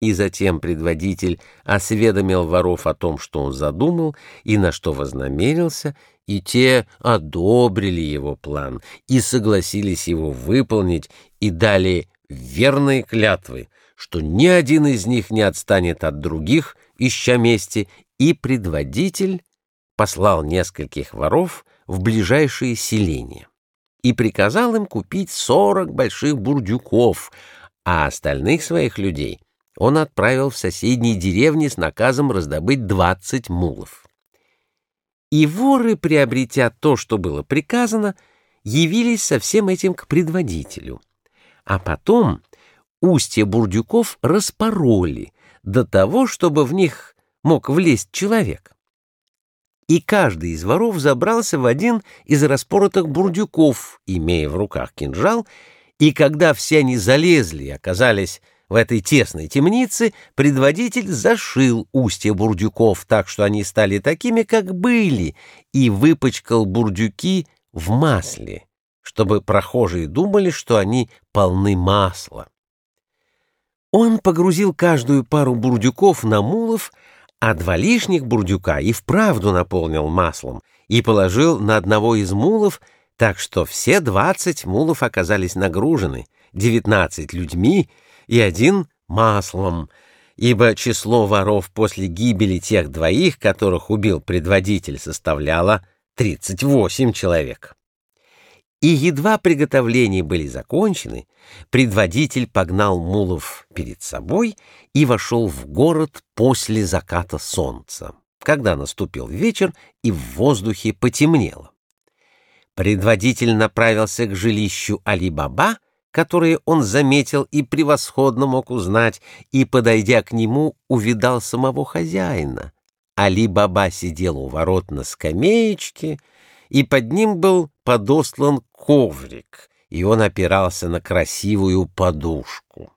И затем предводитель осведомил воров о том, что он задумал и на что вознамерился, и те одобрили его план и согласились его выполнить и дали верные клятвы, что ни один из них не отстанет от других, ища мести, и предводитель послал нескольких воров в ближайшие селения и приказал им купить сорок больших бурдюков, а остальных своих людей он отправил в соседние деревни с наказом раздобыть двадцать мулов. И воры, приобретя то, что было приказано, явились со всем этим к предводителю. А потом устья бурдюков распороли до того, чтобы в них мог влезть человек. И каждый из воров забрался в один из распоротых бурдюков, имея в руках кинжал, и когда все они залезли и оказались в этой тесной темнице, предводитель зашил устья бурдюков так, что они стали такими, как были, и выпачкал бурдюки в масле, чтобы прохожие думали, что они полны масла. Он погрузил каждую пару бурдюков на мулов, а два лишних бурдюка и вправду наполнил маслом и положил на одного из мулов, так что все двадцать мулов оказались нагружены, девятнадцать людьми и один маслом, ибо число воров после гибели тех двоих, которых убил предводитель, составляло тридцать восемь человек. И едва приготовления были закончены, предводитель погнал мулов перед собой и вошел в город после заката солнца, когда наступил вечер и в воздухе потемнело. Предводитель направился к жилищу Али-Баба, которое он заметил и превосходно мог узнать, и, подойдя к нему, увидал самого хозяина. Али-Баба сидел у ворот на скамеечке, и под ним был подослан коврик, и он опирался на красивую подушку.